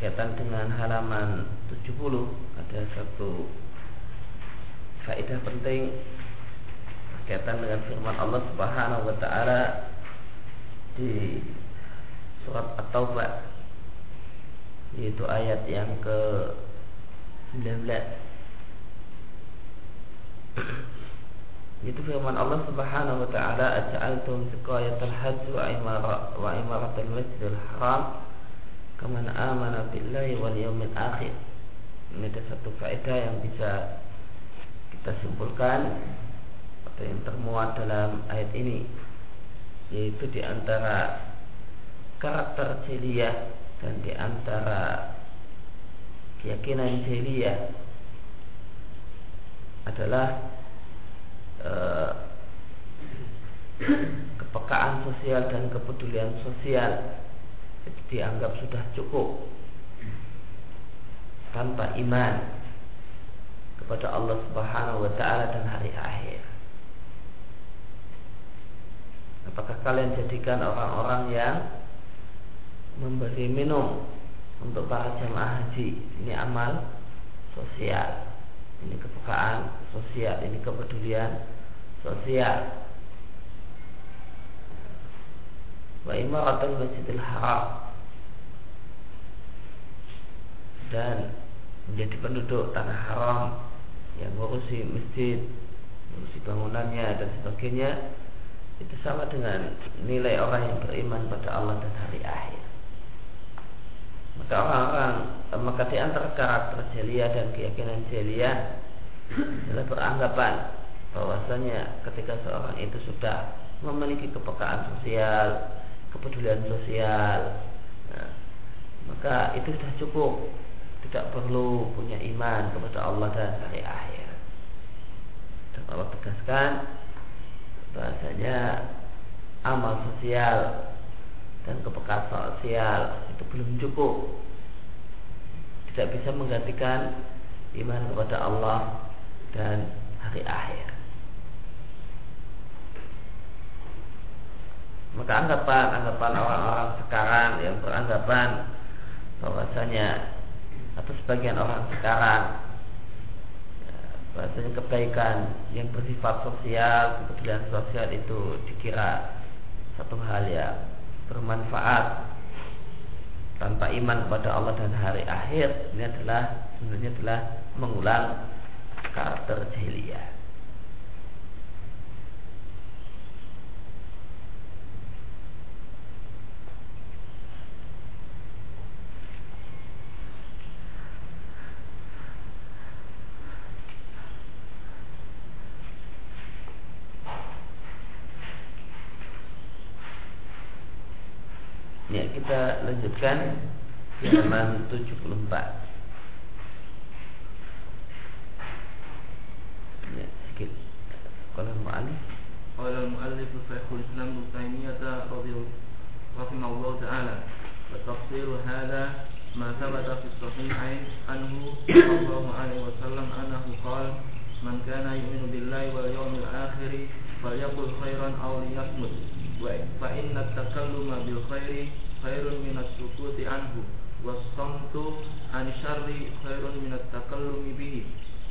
berkaitan dengan halaman 70 ada satu faedah penting berkaitan dengan firman Allah Subhanahu wa taala di surat At-Taubah yaitu ayat yang ke 19 itu firman Allah Subhanahu wa taala aj'altum siqayatal hajj wa imara wa imaratal masjidil haram kaman amana billahi wal yawmil akhir. Ini ada satu faedah yang bisa kita simpulkan atau yang termuat dalam ayat ini yaitu di antara karakter jeliah dan di antara keyakinan jeliah adalah eh, kepekaan sosial dan kepedulian sosial dianggap sudah cukup. Tanpa iman kepada Allah Subhanahu wa taala dan hari akhir. Apakah kalian jadikan orang-orang yang memberi minum untuk para jemaah haji? Ini amal sosial, ini kepekaan sosial, ini kepedulian sosial wa imaratul masjidil haram dan menjadi penduduk tanah haram yang ngurusi masjid, ngurusi bangunannya dan sebagainya itu sama dengan nilai orang yang beriman pada Allah dan hari akhir. Maka orang-orang maka di antara karakter jelia dan keyakinan jelia adalah beranggapan bahwasanya ketika seorang itu sudah memiliki kepekaan sosial, kepedulian sosial. Nah, maka itu sudah cukup. Tidak perlu punya iman kepada Allah dan hari akhir. Dan Allah tegaskan bahasanya amal sosial dan kepekaan sosial itu belum cukup. Tidak bisa menggantikan iman kepada Allah dan hari akhir maka anggapan anggapan orang-orang sekarang yang beranggapan bahwasanya atau sebagian orang sekarang ya, bahwasanya kebaikan yang bersifat sosial kepedulian sosial itu dikira satu hal yang bermanfaat tanpa iman kepada Allah dan hari akhir. Ini adalah sebenarnya adalah mengulang karakter jahiliyah kita lanjutkan di halaman 74. Ya, sedikit. Kalau mu'alif. Qala al-mu'allif Syekhul Islam Ibnu Taimiyah rahimahullah taala wa tafsir hadha ma thabata fi sahihain anhu sallallahu alaihi wasallam annahu qala man kana yu'minu billahi wal yawmil akhir falyaqul khairan aw liyasmut wa fa inna at-takalluma bil khairi khairun minat sukuti anhu wasamtu an syarri khairun minat takallumi bihi.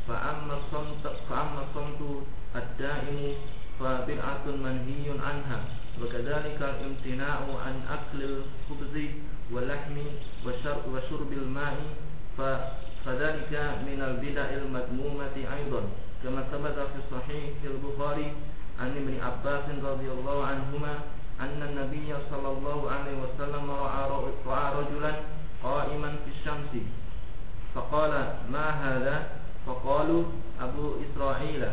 Fa amma samtu fa amma samtu ad-da'imu fa bid'atun manhiyun anha wa kadzalika imtina'u an aklil khubzi wa lahmi wa syarb wa syurbil ma'i fa fadzalika min al-bid'il madmumati aidan kama thabata fi sahih al-bukhari an ibn Abbas radhiyallahu anhuma أن النبي صلى الله عليه وسلم رأى رجلا قائما في الشمس. فقال ما هذا؟ فقالوا أبو إسرائيل.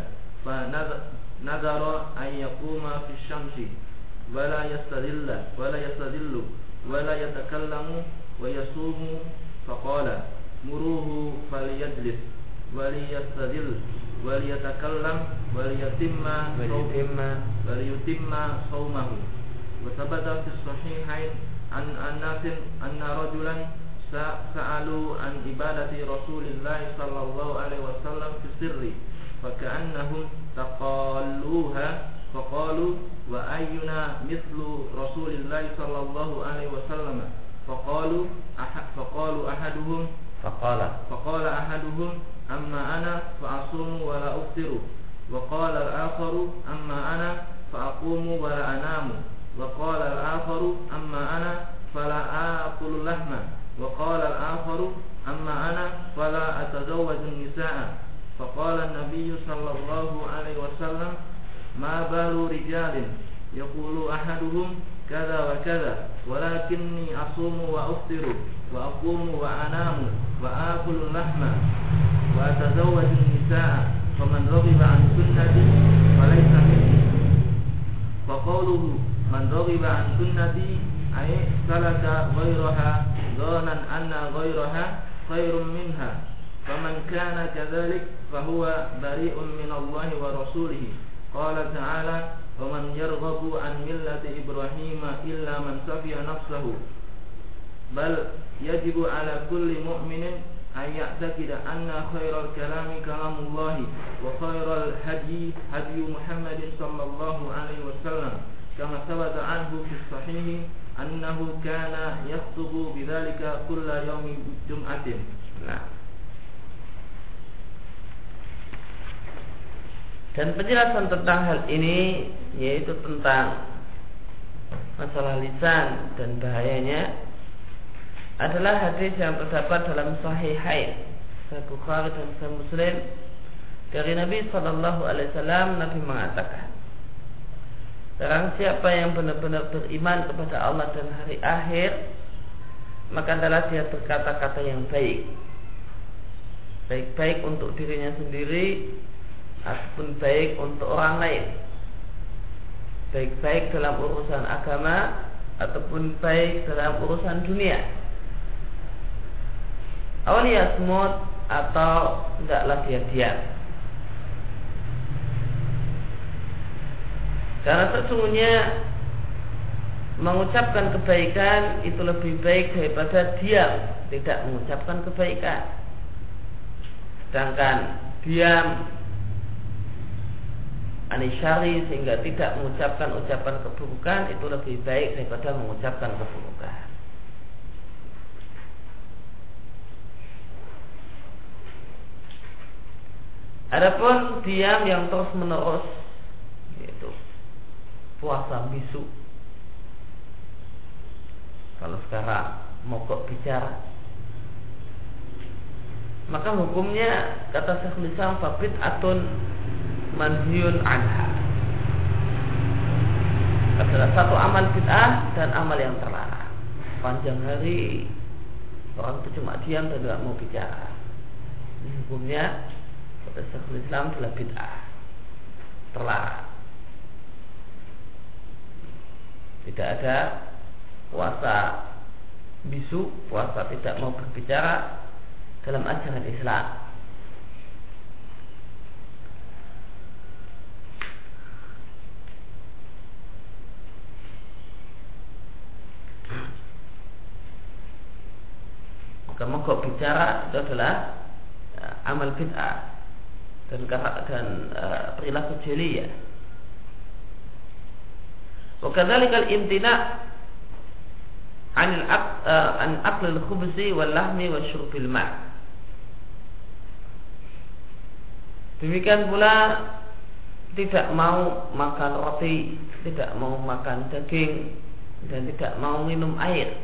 فنذر أن يقوم في الشمس. ولا يستدل ولا يستدل ولا يتكلم ويصوم. فقال مروه فليجلس وليستدل وليتكلم وليتم وليتم صومه وثبت في الصحيحين عن الناس أن رجلا سألوا عن عبادة رسول الله صلى الله عليه وسلم في السر فكأنهم تقالوها فقالوا وأينا مثل رسول الله صلى الله عليه وسلم فقالوا فقالوا أحدهم فقال فقال أحدهم أما أنا فأصوم ولا أفطر. وقال الآخر أما أنا فأقوم ولا أنام. وقال الآخر أما أنا فلا آكل اللحم وقال الآخر أما أنا فلا أتزوج النساء فقال النبي صلى الله عليه وسلم ما بال رجال؟ يقول أحدهم كذا وكذا ولكني أصوم وأفطر وأقوم وأنام. وآكل اللحم وأتزوج النساء فمن رغب عن سنتي فليس مني فقوله من رغب عن سنتي أي سلك غيرها ظانا أن غيرها خير منها فمن كان كذلك فهو بريء من الله ورسوله قال تعالى ومن يرغب عن ملة إبراهيم إلا من سفي نفسه بل يجب على كل مؤمن أن يعتقد أن خير الكلام كلام الله وخير الهدي هدي محمد صلى الله عليه وسلم كما ثبت عنه في الصحيح أنه كان يخطب بذلك كل يوم جمعة Nah. Dan penjelasan tentang hal ini yaitu tentang masalah lisan dan bahayanya adalah hadis yang terdapat dalam Sahihain Sahih Bukhari dan Sahih Muslim. Dari Nabi Shallallahu Alaihi Wasallam Nabi mengatakan Barang siapa yang benar-benar beriman kepada Allah dan hari akhir Maka adalah dia berkata-kata yang baik. Baik-baik untuk dirinya sendiri Ataupun baik untuk orang lain. Baik-baik dalam urusan agama Ataupun baik dalam urusan dunia Awalnya smooth atau tidaklah dia diam. Karena sesungguhnya mengucapkan kebaikan itu lebih baik daripada diam tidak mengucapkan kebaikan. Sedangkan diam anisyari sehingga tidak mengucapkan ucapan keburukan itu lebih baik daripada mengucapkan keburukan. Adapun diam yang terus menerus yaitu puasa bisu. Kalau sekarang mogok bicara? Maka hukumnya kata Syekhul Islam fabit atun manhiyun anha. Adalah satu amal bid'ah dan amal yang terlarang. Panjang hari orang itu cuma diam dan tidak mau bicara. Ini hukumnya kata Syekhul Islam adalah bid'ah terlarang tidak ada puasa bisu puasa tidak mau berbicara dalam ajaran Islam. Maka mogok bicara itu adalah uh, amal bid'ah dan dan uh, perilaku jeli ya. Wakadzalikal imtina anil uh, an aqlil khubzi wal lahmi wa syurbil ma. Demikian pula tidak mau makan roti, tidak mau makan daging dan tidak mau minum air.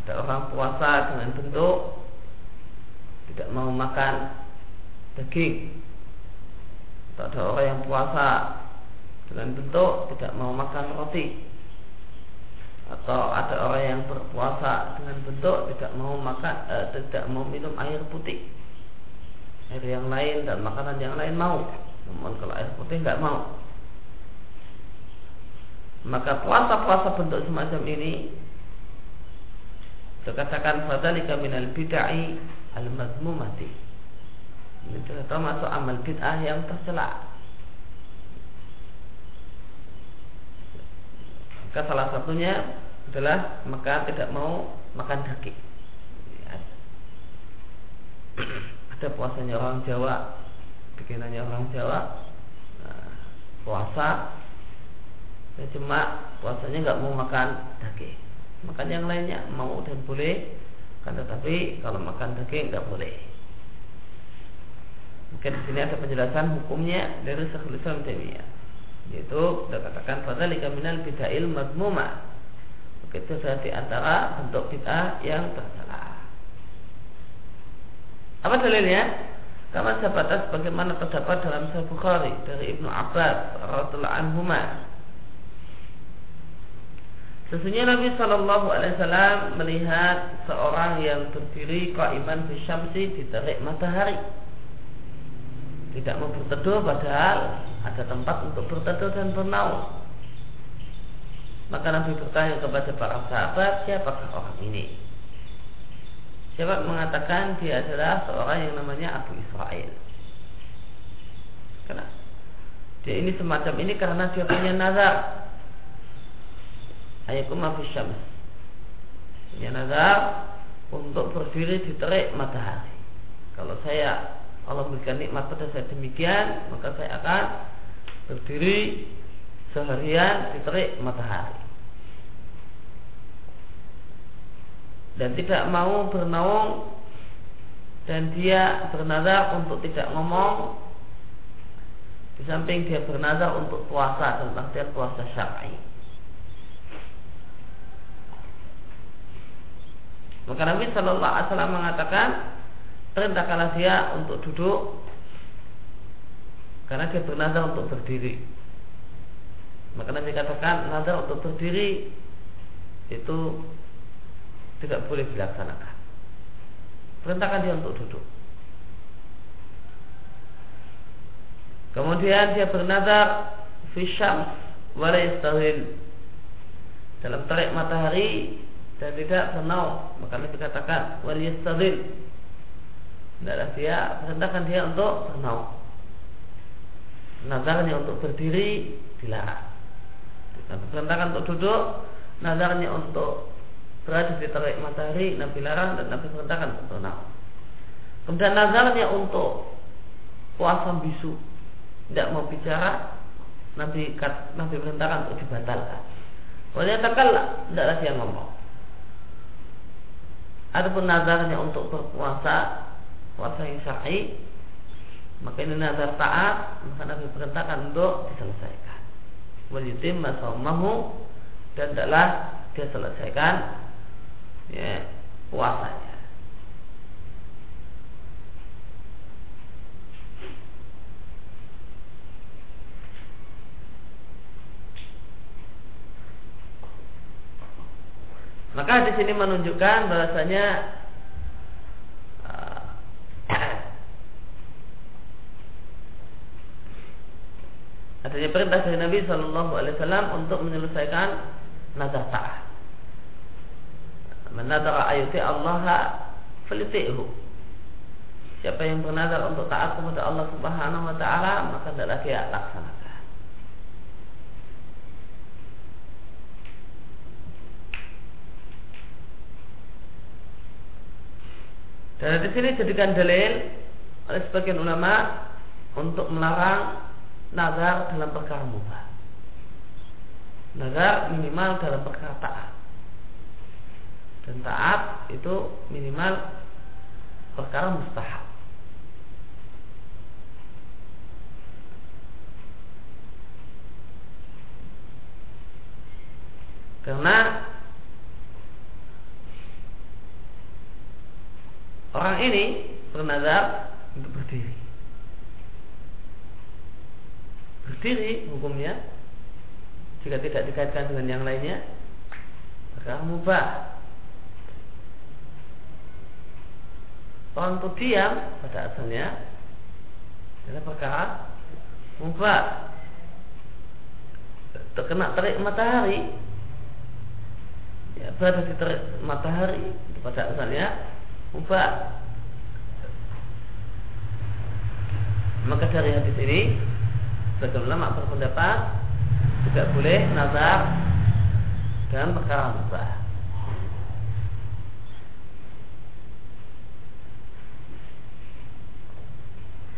Ada orang puasa dengan bentuk tidak mau makan daging. Atau ada orang yang puasa. Dengan bentuk tidak mau makan roti. Atau ada orang yang berpuasa dengan bentuk tidak mau makan eh, tidak mau minum air putih. Air yang lain dan makanan yang lain mau. Namun kalau air putih nggak mau. Maka puasa-puasa bentuk semacam ini dikatakan fadzalika minal bid'ai al-mazmumati. Ini termasuk amal bid'ah yang tercela. Maka salah satunya adalah maka tidak mau makan daging. Ada puasanya orang Jawa, bikinannya orang Jawa, nah, puasa saya cuma puasanya nggak mau makan daging makan yang lainnya mau dan boleh kan tetapi kalau makan daging nggak boleh. Mungkin di sini ada penjelasan hukumnya dari Syekhul Islam Taimiyah. Yaitu sudah katakan pada minal bid'ail madmuma. Itu adalah di antara bentuk bid'ah yang tercela apa dalilnya? Kama sahabat bagaimana terdapat dalam Sahih Bukhari dari Ibnu Abbas radhiyallahu anhuma. Sesungguhnya Nabi Shallallahu Alaihi Wasallam melihat seorang yang berdiri qaiman fi syamsi di terik matahari. Tidak mau berteduh padahal ada tempat untuk berteduh dan bernaung. Maka Nabi bertanya kepada para sahabat, siapakah orang ini? Siapa mengatakan dia adalah seorang yang namanya Abu Israel. Kenapa? Dia ini semacam ini karena dia punya nazar. Ayakum Abu Syams. Nazar untuk berdiri di terik matahari. Kalau saya Allah memberikan nikmat pada saya demikian, maka saya akan berdiri seharian di terik matahari. dan tidak mau bernaung dan dia bernazar untuk tidak ngomong di samping dia bernazar untuk puasa dan artian puasa syar'i. Maka Nabi Shallallahu Alaihi Wasallam mengatakan perintahkanlah dia untuk duduk karena dia bernazar untuk berdiri. Maka Nabi katakan nazar untuk berdiri itu tidak boleh dilaksanakan. Perintahkan dia untuk duduk. Kemudian dia bernazar fisyams wala dalam terik matahari dan tidak bernaung maka Nabi katakan wal yastahil tidaklah dia perintahkan dia untuk bernaung nazarnya untuk berdiri dilarang perintahkan untuk duduk nazarnya untuk berada di terik matahari Nabi larang dan Nabi perintahkan untuk naum. Kemudian nazarnya untuk puasa bisu tidak mau bicara Nabi Nabi perintahkan untuk dibatalkan. Kalau takalla tidaklah dia ngomong. Adapun nazarnya untuk berpuasa puasa yang syar'i maka ini nazar taat maka Nabi perintahkan untuk diselesaikan. Wajidim masamahu dan adalah dia selesaikan ya, puasanya. Maka di sini menunjukkan bahasanya uh, adanya perintah dari Nabi Shallallahu Alaihi Wasallam untuk menyelesaikan nazar ta'ah. Menadara ayuti Allah Feliti'hu Siapa yang bernazar untuk taat kepada Allah Subhanahu wa taala, maka adalah dia laksanakan. Dan di sini jadikan dalil oleh sebagian ulama untuk melarang nazar dalam perkara mubah. Nazar minimal dalam perkara taat dan taat itu minimal perkara mustahab. Karena orang ini bernazar untuk berdiri. Berdiri hukumnya jika tidak dikaitkan dengan yang lainnya perkara mubah Orang itu diam pada asalnya adalah perkara mubah. Terkena terik matahari ya, berada di terik matahari pada asalnya mubah. Maka dari hadis ini sebagian ulama berpendapat tidak boleh nazar dengan perkara mubah.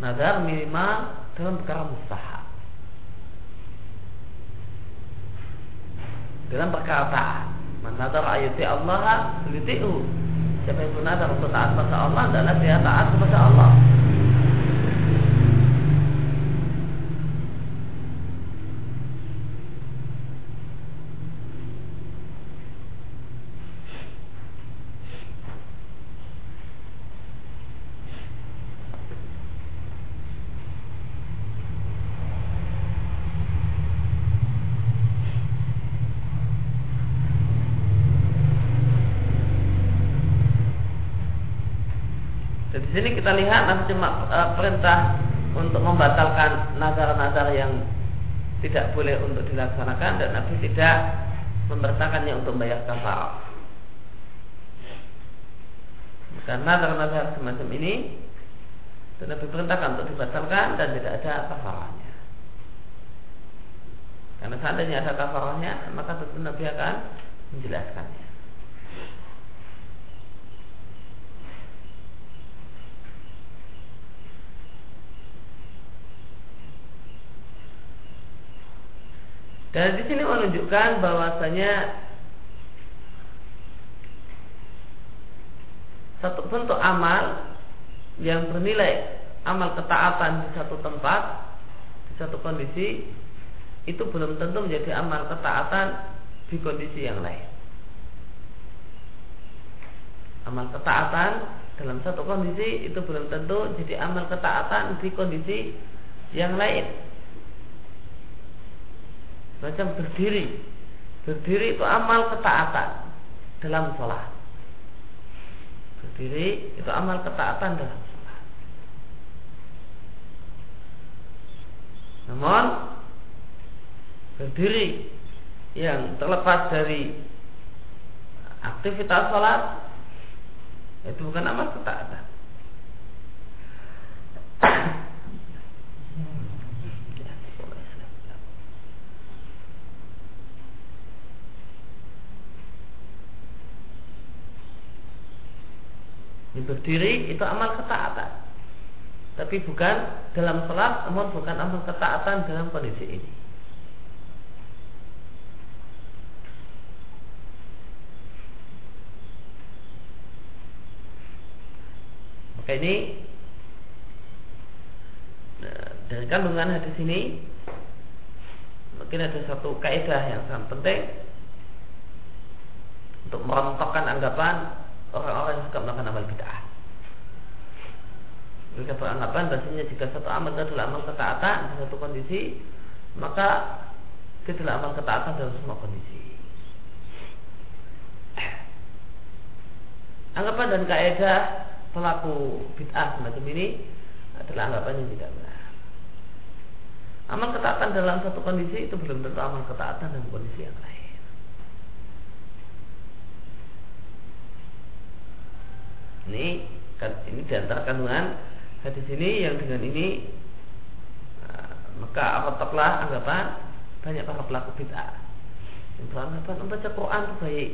nazar minimal dalam perkara mustahab. dalam perkataan. Man nadar ayati Allah yuti'u. Siapa yang bernadar untuk taat kepada Allah, adalah dia taat kepada Allah. di sini kita lihat nanti cuma e, perintah untuk membatalkan nazar-nazar yang tidak boleh untuk dilaksanakan dan Nabi tidak memberitakannya untuk membayar kafar. Karena nazar-nazar semacam ini dan Nabi perintahkan untuk dibatalkan dan tidak ada kafarahnya. Karena seandainya ada kafarahnya, maka tentu Nabi akan menjelaskannya. Dan di sini menunjukkan bahwasanya satu bentuk amal yang bernilai amal ketaatan di satu tempat, di satu kondisi, itu belum tentu menjadi amal ketaatan di kondisi yang lain. Amal ketaatan dalam satu kondisi itu belum tentu jadi amal ketaatan di kondisi yang lain macam berdiri. Berdiri itu amal ketaatan dalam sholat. Berdiri itu amal ketaatan dalam sholat. Namun berdiri yang terlepas dari aktivitas sholat itu bukan amal ketaatan berdiri itu amal ketaatan. Tapi bukan dalam sholat, namun bukan amal ketaatan dalam kondisi ini. Maka ini nah, dari kandungan hadis ini mungkin ada satu kaidah yang sangat penting untuk merontokkan anggapan orang-orang yang suka melakukan amal bid'ah. Mereka beranggapan bahasanya jika satu amal itu adalah amal ketaatan di satu kondisi, maka itu adalah amal ketaatan dalam semua kondisi. Anggapan dan kaidah pelaku bid'ah semacam ini adalah anggapan yang tidak benar. Amal ketaatan dalam satu kondisi itu belum tentu amal ketaatan dalam kondisi yang lain. Ini kan, ini di antara kandungan hadis ini yang dengan ini uh, maka apatoklah anggapan banyak para pelaku bid'ah yang beranggapan membaca Quran itu baik.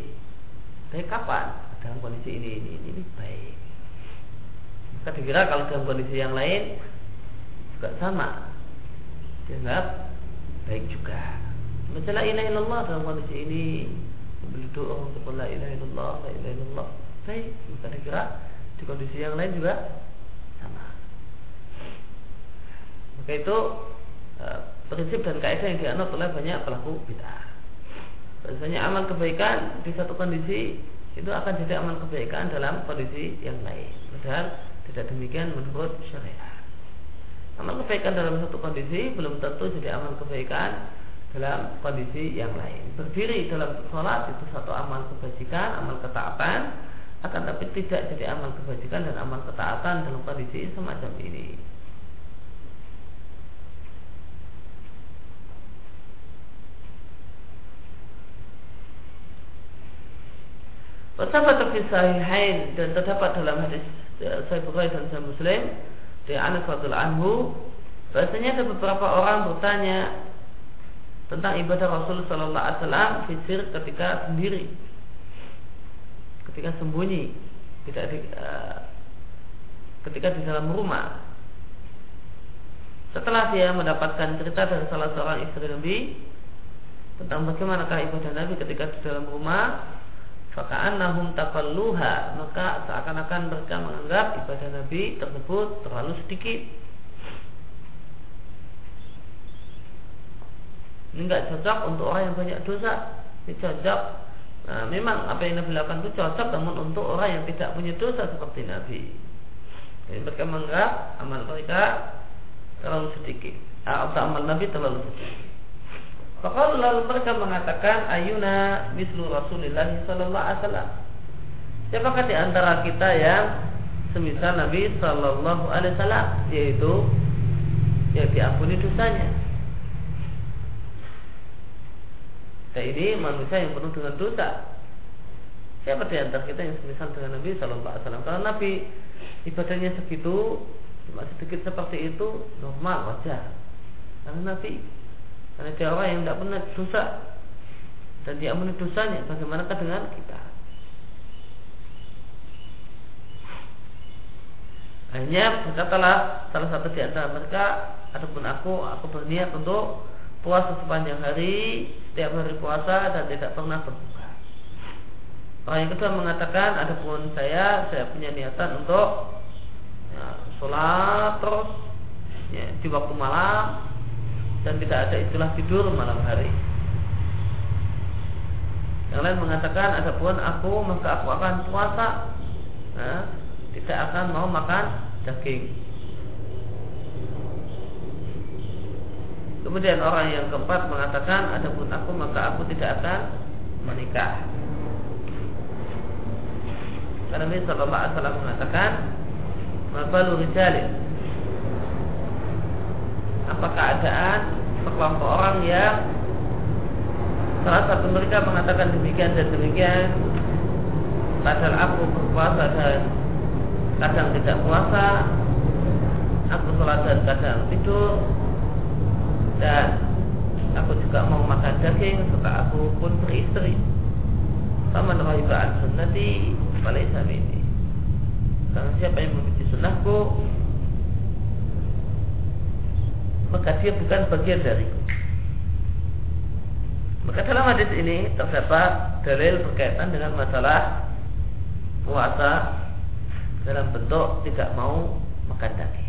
Baik kapan? Dalam kondisi ini ini ini, ini baik. Maka dikira kalau dalam kondisi yang lain juga sama. Dianggap baik juga. Baca la ilaha illallah dalam kondisi ini sambil doa untuk la ilaha illallah, la ilaha illallah baik maka dikira di kondisi yang lain juga sama maka itu e, prinsip dan kaidah yang dianut oleh banyak pelaku bid'ah Biasanya amal kebaikan di satu kondisi itu akan jadi amal kebaikan dalam kondisi yang lain. Padahal tidak demikian menurut syariat. Amal kebaikan dalam satu kondisi belum tentu jadi amal kebaikan dalam kondisi yang lain. Berdiri dalam sholat itu satu amal kebajikan, amal ketaatan akan tapi tidak jadi amal kebajikan dan amal ketaatan dalam kondisi semacam ini. Wasabat fi sahihain dan terdapat dalam hadis eh, Sahih Bukhari dan Sahih Muslim dari Anas radhiyallahu anhu bahasanya ada beberapa orang bertanya tentang ibadah Rasul sallallahu alaihi wasallam ketika sendiri ketika sembunyi tidak di, uh, ketika di dalam rumah. Setelah dia mendapatkan cerita dari salah seorang istri Nabi tentang bagaimanakah ibadah Nabi ketika di dalam rumah faka'annahum taqalluha maka seakan-akan mereka menganggap ibadah Nabi tersebut terlalu sedikit. Ini enggak cocok untuk orang yang banyak dosa ini cocok nah, memang apa yang Nabi lakukan itu cocok namun untuk orang yang tidak punya dosa seperti Nabi jadi mereka menganggap amal mereka terlalu sedikit atau amal Nabi terlalu sedikit maka lalu mereka mengatakan ayuna mislu Rasulullah sallallahu alaihi wasallam. Siapakah di antara kita yang semisal Nabi sallallahu alaihi wasallam yaitu yang diampuni dosanya. Kita ini manusia yang penuh dengan dosa. Siapa di antara kita yang semisal dengan Nabi sallallahu alaihi wasallam? Karena Nabi ibadahnya segitu cuma sedikit seperti itu normal wajar. Karena Nabi karena dia orang yang tidak pernah dosa dan dia ampuni dosanya. Bagaimanakah dengan kita? Hanya berkatalah salah satu di antara mereka, ataupun aku, aku berniat untuk puasa sepanjang hari, setiap hari puasa dan tidak pernah berbuka. Orang yang kedua mengatakan, adapun saya, saya punya niatan untuk ya, sholat terus ya, di waktu malam dan tidak ada istilah tidur malam hari. Yang lain mengatakan ada pun aku maka aku akan puasa, nah, tidak akan mau makan daging. Kemudian orang yang keempat mengatakan ada pun aku maka aku tidak akan menikah. Karena Nabi Wasallam mengatakan, "Mabalu rijalin apa keadaan sekelompok orang yang salah satu mereka mengatakan demikian dan demikian padahal aku berpuasa dan kadang tidak puasa aku sholat dan kadang tidur dan aku juga mau makan daging serta aku pun beristri sama rahibaan sunnati pada ini karena siapa yang membenci sunnahku maka dia bukan bagian dariku. Maka dalam hadis ini terdapat dalil berkaitan dengan masalah puasa dalam bentuk tidak mau makan daging.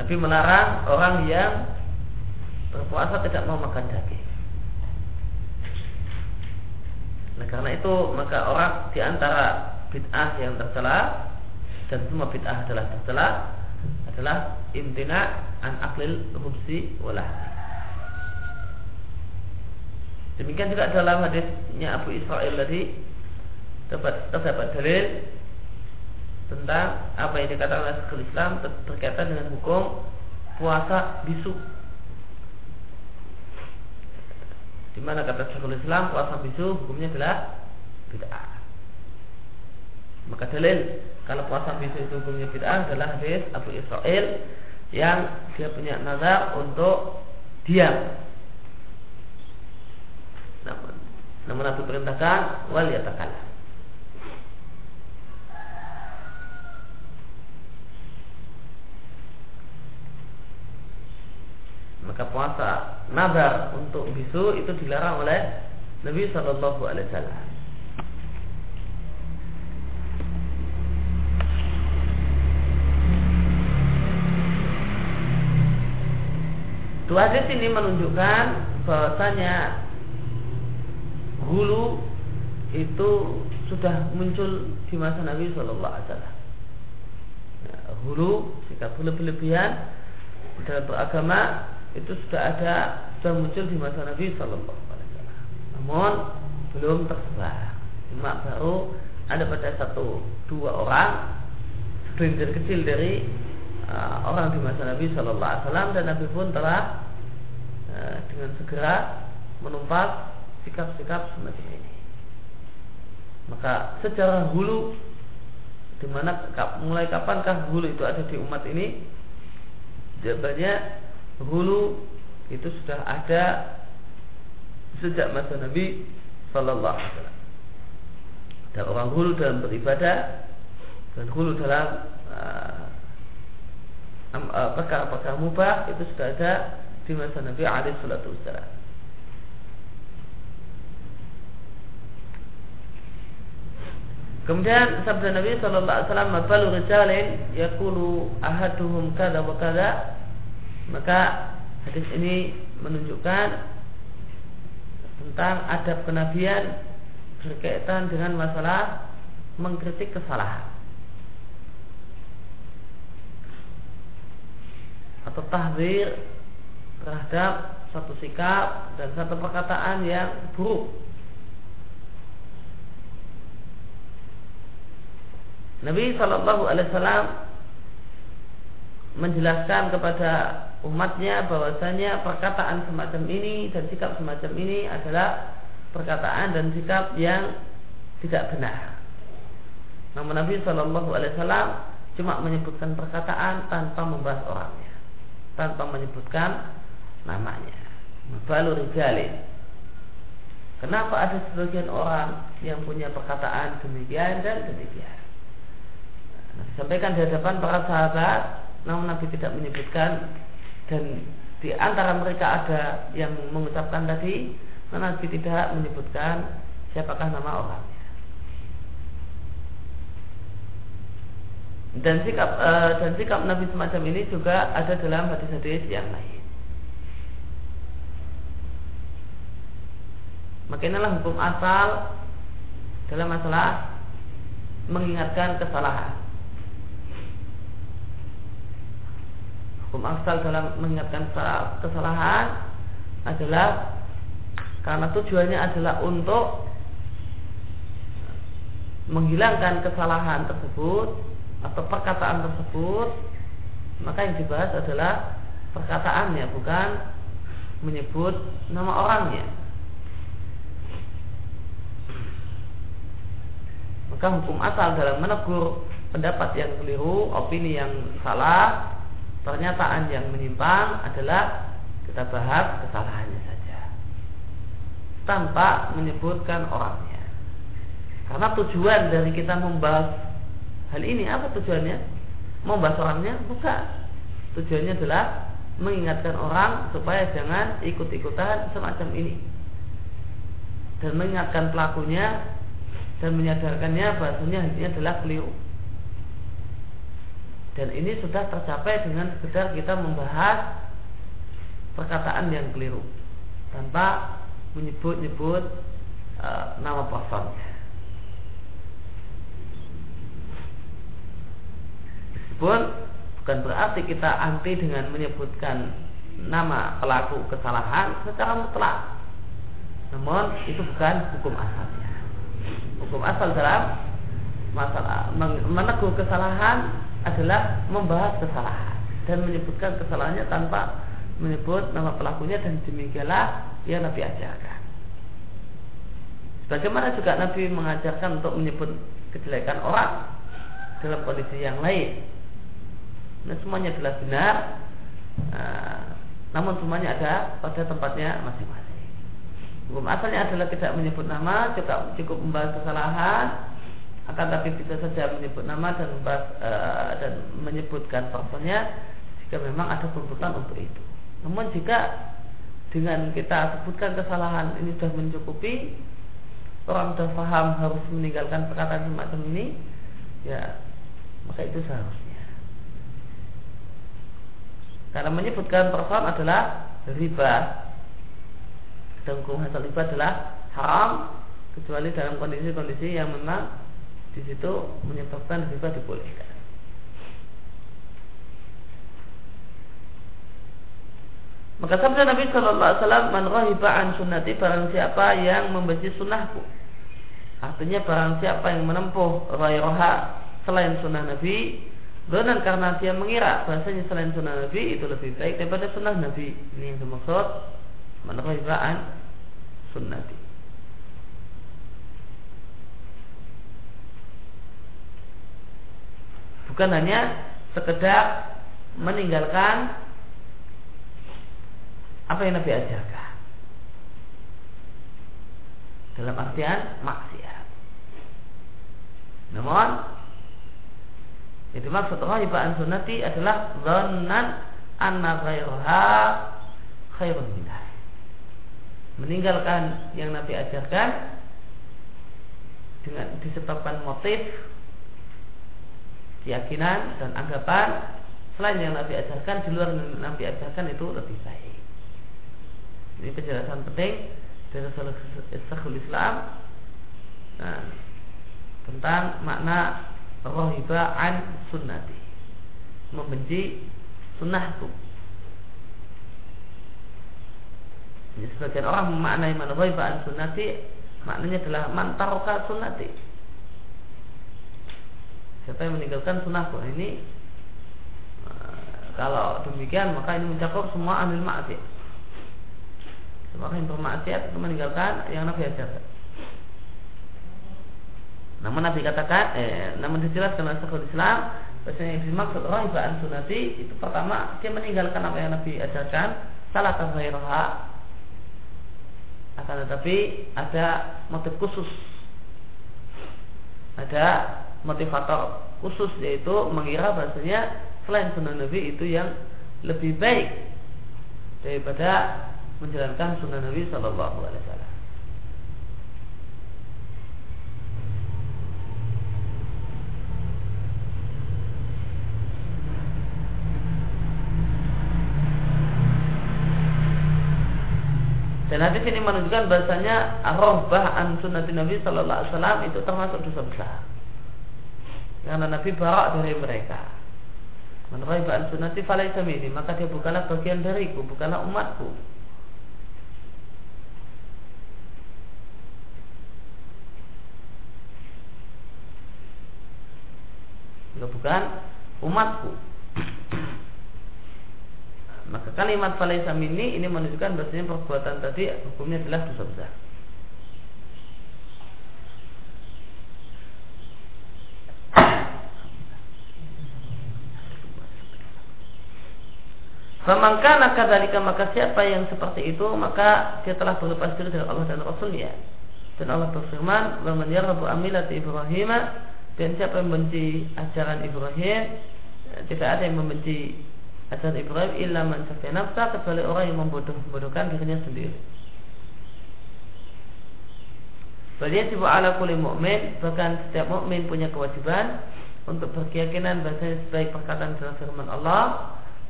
Nabi melarang orang yang berpuasa tidak mau makan daging. Nah karena itu maka orang di antara bid'ah yang tercela dan semua bid'ah adalah tercela adalah imtina an aklil hubsi wala. Demikian juga dalam hadisnya Abu Israel tadi terdapat, terdapat dalil tentang apa yang dikatakan oleh Syekhul Islam berkaitan dengan hukum puasa bisu. Di mana kata Syekhul Islam puasa bisu hukumnya adalah bid'ah. Maka dalil kalau puasa bisu itu hukumnya bid'ah adalah hadis Abu Israel yang dia punya nazar untuk diam. Namun, namun Nabi perintahkan wal yatakalam. Maka puasa nazar untuk bisu itu dilarang oleh Nabi Shallallahu Alaihi Wasallam. Dua hadis ini menunjukkan bahwasanya hulu itu sudah muncul di masa Nabi Shallallahu Alaihi Wasallam. Ya, hulu sikap berlebihan dalam beragama itu sudah ada sudah muncul di masa Nabi Shallallahu Alaihi Wasallam. Namun belum tersebar. Cuma baru ada pada satu dua orang segelintir kecil dari uh, orang di masa Nabi Shallallahu Alaihi Wasallam dan Nabi pun telah uh, dengan segera menumpas sikap-sikap semacam ini. Maka secara hulu di mana mulai kapankah hulu itu ada di umat ini? Jawabannya hulu itu sudah ada sejak masa Nabi Sallallahu Alaihi Wasallam. Dan orang hulu dalam beribadah dan hulu dalam uh, perkara-perkara mubah itu sudah ada di masa Nabi alaihi wassalam. Kemudian sabda Nabi sallallahu alaihi wasallam, "Mabalu rijalin yaqulu ahaduhum kada wa kada." Maka hadis ini menunjukkan tentang adab kenabian berkaitan dengan masalah mengkritik kesalahan atau tahzir terhadap satu sikap dan satu perkataan yang buruk. Nabi Shallallahu Alaihi Wasallam menjelaskan kepada umatnya bahwasanya perkataan semacam ini dan sikap semacam ini adalah perkataan dan sikap yang tidak benar. Namun Nabi Shallallahu Alaihi Wasallam cuma menyebutkan perkataan tanpa membahas orangnya, tanpa menyebutkan namanya. Balu rijalin. Kenapa ada sebagian orang yang punya perkataan demikian dan demikian? Nah, disampaikan di hadapan para sahabat, namun Nabi tidak menyebutkan dan di antara mereka ada yang mengucapkan tadi Nabi tidak menyebutkan siapakah nama orangnya. Dan sikap uh, dan sikap Nabi semacam ini juga ada dalam hadis-hadis yang lain. Maka inilah hukum asal dalam masalah mengingatkan kesalahan. Hukum asal dalam mengingatkan kesalahan adalah karena tujuannya adalah untuk menghilangkan kesalahan tersebut atau perkataan tersebut maka yang dibahas adalah perkataannya bukan menyebut nama orangnya. Maka hukum asal dalam menegur pendapat yang keliru opini yang salah pernyataan yang menyimpang adalah kita bahas kesalahannya tanpa menyebutkan orangnya. Karena tujuan dari kita membahas hal ini apa tujuannya? Membahas orangnya bukan. Tujuannya adalah mengingatkan orang supaya jangan ikut-ikutan semacam ini dan mengingatkan pelakunya dan menyadarkannya bahasanya ini adalah keliru dan ini sudah tercapai dengan sekedar kita membahas perkataan yang keliru tanpa menyebut-nyebut uh, nama personnya. Meskipun bukan berarti kita anti dengan menyebutkan nama pelaku kesalahan secara mutlak. Namun itu bukan hukum asalnya. Hukum asal dalam masalah menegur kesalahan adalah membahas kesalahan dan menyebutkan kesalahannya tanpa menyebut nama pelakunya dan demikianlah yang Nabi ajarkan. Bagaimana juga Nabi mengajarkan untuk menyebut kejelekan orang dalam kondisi yang lain. Nah, semuanya jelas benar, nah, namun semuanya ada pada tempatnya masing-masing. Hukum asalnya adalah tidak menyebut nama, juga cukup membahas kesalahan, akan tapi bisa saja menyebut nama dan membahas, uh, dan menyebutkan personnya jika memang ada tuntutan untuk itu. Namun jika dengan kita sebutkan kesalahan ini sudah mencukupi, orang sudah paham harus meninggalkan perkataan semacam ini, ya maka itu seharusnya. Karena menyebutkan persoalan adalah riba dan hukum hasil riba adalah haram kecuali dalam kondisi-kondisi yang memang di situ menyebabkan riba dibolehkan. Maka sabda Nabi Shallallahu Alaihi Wasallam, "Man rahiba an sunnati barang siapa yang membenci sunnahku." Artinya barang siapa yang menempuh rayroha selain sunnah Nabi, dan karena dia mengira bahasanya selain sunnah Nabi itu lebih baik daripada sunnah Nabi. Ini yang dimaksud man rahiba an sunnati. Bukan hanya sekedar meninggalkan apa yang Nabi ajarkan dalam artian maksiat. Namun itu maksud rahibaan sunnati adalah dhannan anna ghairaha khairun minha. Meninggalkan yang Nabi ajarkan dengan disebabkan motif keyakinan dan anggapan. Selain yang Nabi ajarkan di luar yang Nabi ajarkan itu lebih baik. Ini penjelasan penting dari Syekhul Islam nah, tentang makna rohiba an sunnati membenci sunnahku. Ini sebagian orang memaknai mana rohiba an sunnati maknanya adalah mantaroka sunnati siapa yang meninggalkan sunnahku ini eh, kalau demikian maka ini mencakup semua anil maksiat. Semua yang bermaksiat itu meninggalkan yang Nabi ajarkan namun Nabi katakan, eh, namun dijelaskan oleh Syekhul Islam, bahasanya yang dimaksud rahibaan sunati itu pertama dia meninggalkan apa yang Nabi ajarkan, salah roha akan tetapi ada motif khusus, ada motivator khusus yaitu mengira bahasanya selain sunnah Nabi itu yang lebih baik daripada menjalankan sunnah Nabi Shallallahu Alaihi Wasallam. Dan hadis ini menunjukkan bahasanya rohbah an sunnati Nabi Sallallahu Alaihi Wasallam itu termasuk dosa besar. Karena Nabi barak dari mereka. Menurut an sunnati falaisa ini maka dia bukanlah bagian dariku, bukanlah umatku. bukan umatku. Maka kalimat falaisa minni ini menunjukkan bahasanya perbuatan tadi hukumnya adalah dosa besar. Famangkana kadzalika maka siapa yang seperti itu maka dia telah berlepas diri dari Allah dan Rasulnya. Dan Allah berfirman, "Wa man yarghabu amilati Ibrahim" dan siapa yang membenci ajaran Ibrahim, tidak ada yang membenci Ajar Ibrahim illa man nafsa kecuali orang yang membodoh-bodohkan dirinya sendiri. tiba ala kulli mu'min bahkan setiap mukmin punya kewajiban untuk berkeyakinan bahwa sebaik perkataan adalah firman Allah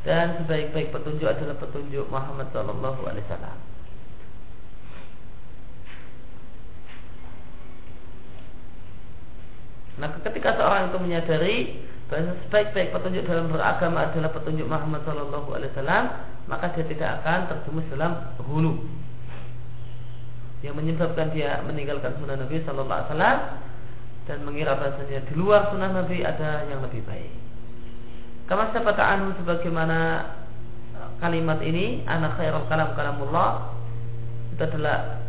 dan sebaik-baik petunjuk adalah petunjuk Muhammad sallallahu alaihi wasallam. Nah, ketika seorang itu menyadari bahwa sebaik-baik petunjuk dalam beragama adalah petunjuk Muhammad Shallallahu Alaihi Wasallam, maka dia tidak akan terjumus dalam hulu yang menyebabkan dia meninggalkan sunnah Nabi Shallallahu Alaihi Wasallam dan mengira bahasanya di luar sunnah Nabi ada yang lebih baik. Kama anu sebagaimana kalimat ini anak khairul kalam kalamullah itu adalah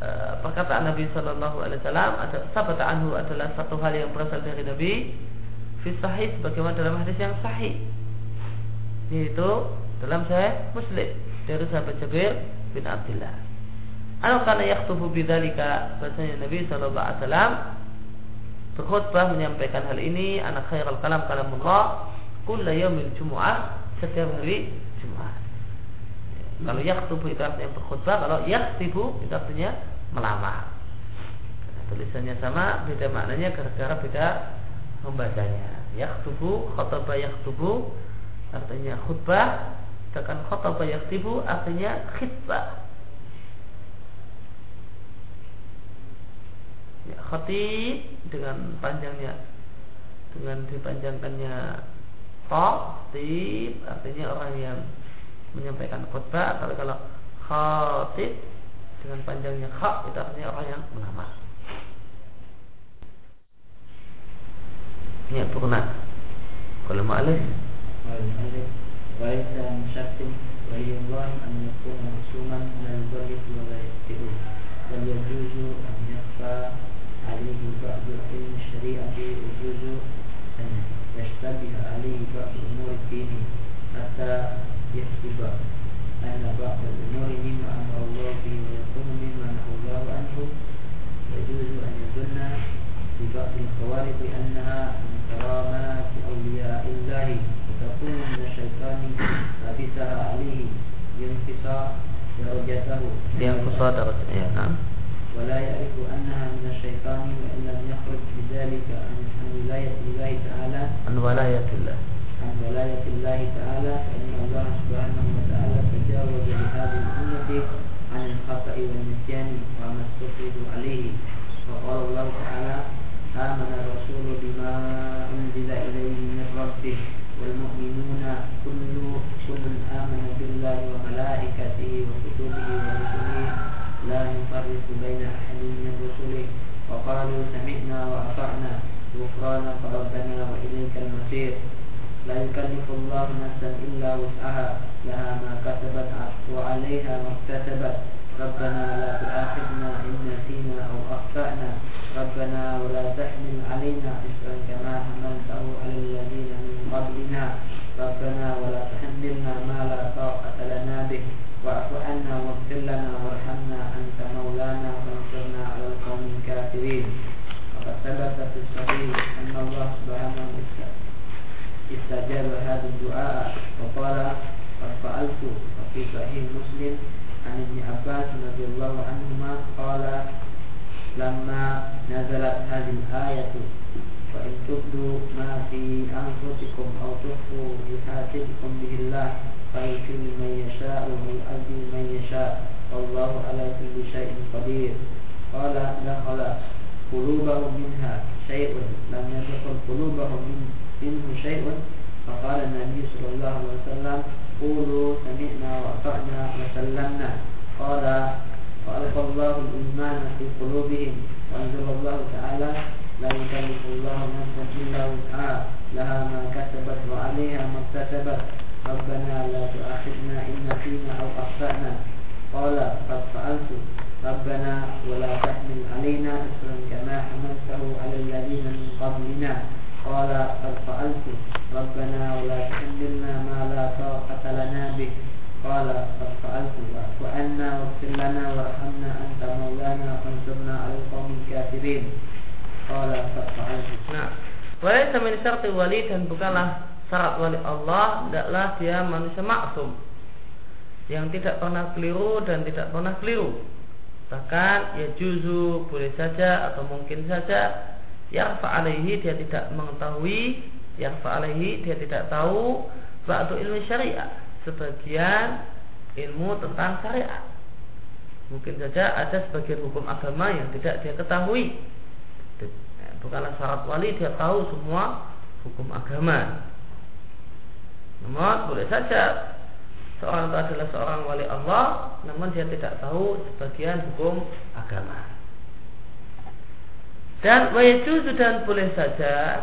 uh, perkataan Nabi Shallallahu Alaihi Wasallam. Ada sabata anhu adalah satu hal yang berasal dari Nabi. Fi sahih sebagaimana dalam hadis yang sahih. Yaitu dalam saya Muslim dari sahabat Jabir bin Abdullah. Anu kana yaktubu bidzalika bahasanya Nabi sallallahu alaihi wasallam berkhutbah menyampaikan hal ini anak khairul kalam kalamullah kulla yaumil jumu'ah setiap hari Jumat. Kalau yaktubu itu artinya berkhutbah, kalau yaktibu itu artinya melamar. tulisannya sama, beda maknanya gara-gara beda membacanya. Yaktubu, khotbah yaktubu artinya khutbah, sedangkan khotbah yaktubu artinya khitbah. Ya, khatib dengan panjangnya dengan dipanjangkannya to, tib artinya orang yang menyampaikan khutbah atau kalau khatib dengan panjangnya kha itu artinya orang yang mengamal. Ini pernah Kalau ma'alif وليس من شرط ولي الله أن يكون مرسوما على البر ولا يكتبه بل يجوز أن يخفى عليه بعض علم الشريعة يجوز أن يشتبه عليه بعض أمور الدين حتى يكتب أن بعض الأمور مما أمر الله به ويكون مما نهى الله عنه. يجوز أن يظن في بعض الخوارق أنها كرامات أولياء الله. وتكون من الشيطان لبسها عليه. ينقص درجته. ينقص درجته nah. ولا يعرف أنها من الشيطان وإن لم يخرج بذلك عن ولاية الله تعالى. عن ولاية الله. عن ولاية الله تعالى فإن الله سبحانه وتعالى تجاوز لهذه الأمة عن الخطأ والنسيان وما استفردوا عليه. وقال الله تعالى آمن الرسول بما أنزل إليه من ربه والمؤمنون كل كل آمن بالله وملائكته وكتبه ورسله نفرق بين أحد من رسله. وقالوا سمعنا وأطعنا. غفرانك ربنا وإليك المصير. لا يكلف الله نفسا إلا وسعها. لها ما كسبت وعليها ما اكتسبت. ربنا لا تؤاخذنا إن نسينا أو أخطأنا. ربنا ولا تحمل علينا إسرا كما حملته على الذين من قبلنا. ربنا ولا تحملنا ما لا طاقة لنا به. واعف عنا واغفر لنا وارحمنا أنت مولانا فانصرنا على القوم الكافرين. وقد ثبت في الصحيح أن الله سبحانه استجاب هذا الدعاء وقال قد فعلت وفي صحيح مسلم عن ابن عباس رضي الله عنهما قال لما نزلت هذه الآية فإن تبدوا ما في أنفسكم أو تخفوا يحاسبكم به الله فيكل من يشاء من والله على كل شيء قدير. قال دخل قلوبهم منها شيء لم يدخل قلوبهم من منه شيء. فقال النبي صلى الله عليه وسلم قولوا سمعنا وأطعنا وسلمنا. قال فألقى الله الإيمان في قلوبهم. وأنزل الله تعالى لا يكلف الله نفسا إلا وسعها. لها ما كسبت وعليها ما اكتسبت. ربنا لا تؤاخذنا إن نسينا أو أخطأنا. qala qad fa'altu rabbana wa la tahmil isran kama hamaltahu ala alladhina min qablina. Qala qad fa'altu rabbana wa la tahmilna ma la taqata lana bih. Qala qad fa'altu wa'fu anna lana warhamna anta maulana nah min wali dan bukanlah syarat wali Allah adalah dia manusia maksum. Yang tidak pernah keliru dan tidak pernah keliru. Bahkan ya juzu boleh saja atau mungkin saja yang fa'alaihi dia tidak mengetahui yang fa'alaihi dia tidak tahu ba'du ilmu syariat sebagian ilmu tentang syariat mungkin saja ada sebagian hukum agama yang tidak dia ketahui. Bukanlah syarat wali dia tahu semua hukum agama. Namun boleh saja seorang itu adalah seorang wali Allah namun dia tidak tahu sebagian hukum agama dan wajuzu dan boleh saja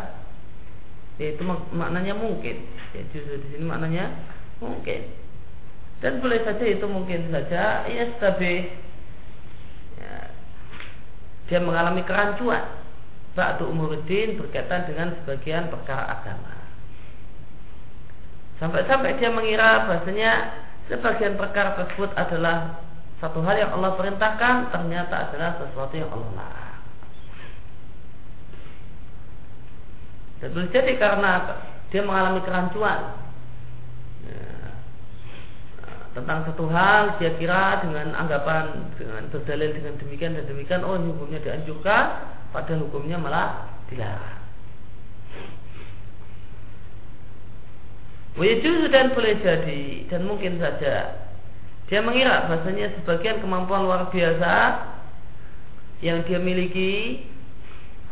yaitu mak maknanya mungkin. Ya justru di sini maknanya mungkin. Dan boleh saja itu mungkin saja ya tapi ya, dia mengalami kerancuan Ba'du umuruddin berkaitan dengan sebagian perkara agama Sampai-sampai dia mengira bahasanya Sebagian perkara tersebut adalah Satu hal yang Allah perintahkan Ternyata adalah sesuatu yang Allah larang. Dan jadi karena dia mengalami kerancuan. Ya, tentang satu hal dia kira dengan anggapan dengan berdalil dengan demikian dan demikian oh hukumnya dianjurkan pada hukumnya malah dilarang. Wajib dan boleh jadi dan mungkin saja dia mengira bahasanya sebagian kemampuan luar biasa yang dia miliki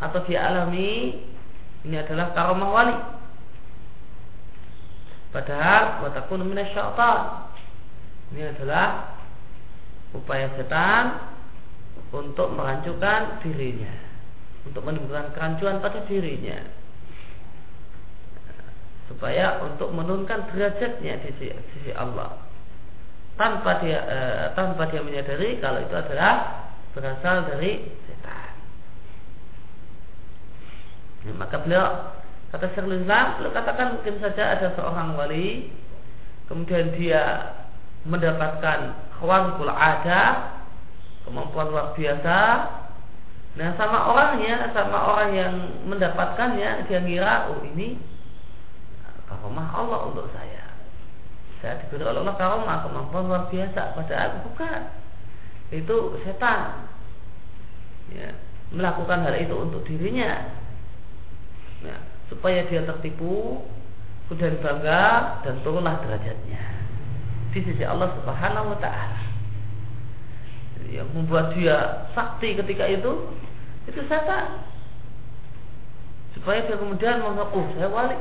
atau dia alami ini adalah karomah wali. Padahal watakun minasyaitan. Ini adalah upaya setan untuk menghancurkan dirinya, untuk menimbulkan kerancuan pada dirinya. Supaya untuk menurunkan derajatnya di sisi, Allah. Tanpa dia eh, tanpa dia menyadari kalau itu adalah berasal dari Ya, maka beliau kata Syekhul Islam, beliau katakan mungkin saja ada seorang wali kemudian dia mendapatkan khawarikul ada kemampuan luar biasa. Nah sama orangnya sama orang yang mendapatkannya dia ngira oh ini karomah Allah untuk saya saya diberi oleh Allah karomah kemampuan luar biasa padahal bukan itu setan ya, melakukan hal itu untuk dirinya ya, supaya dia tertipu kemudian bangga dan turunlah derajatnya di sisi Allah Subhanahu wa taala. Yang membuat dia sakti ketika itu itu setan. Supaya dia kemudian mengaku oh, saya wali.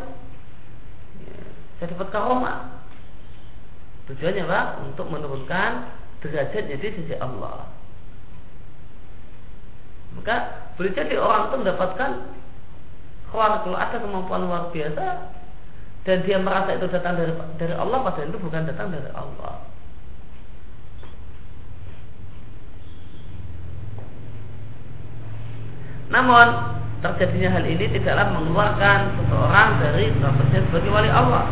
Ya, saya dapat karomah. Tujuannya Pak untuk menurunkan derajatnya di sisi Allah. Maka boleh jadi orang itu mendapatkan kalau ada kemampuan luar biasa dan dia merasa itu datang dari dari Allah padahal itu bukan datang dari Allah. Namun terjadinya hal ini tidaklah mengeluarkan seseorang dari statusnya sebagai wali Allah.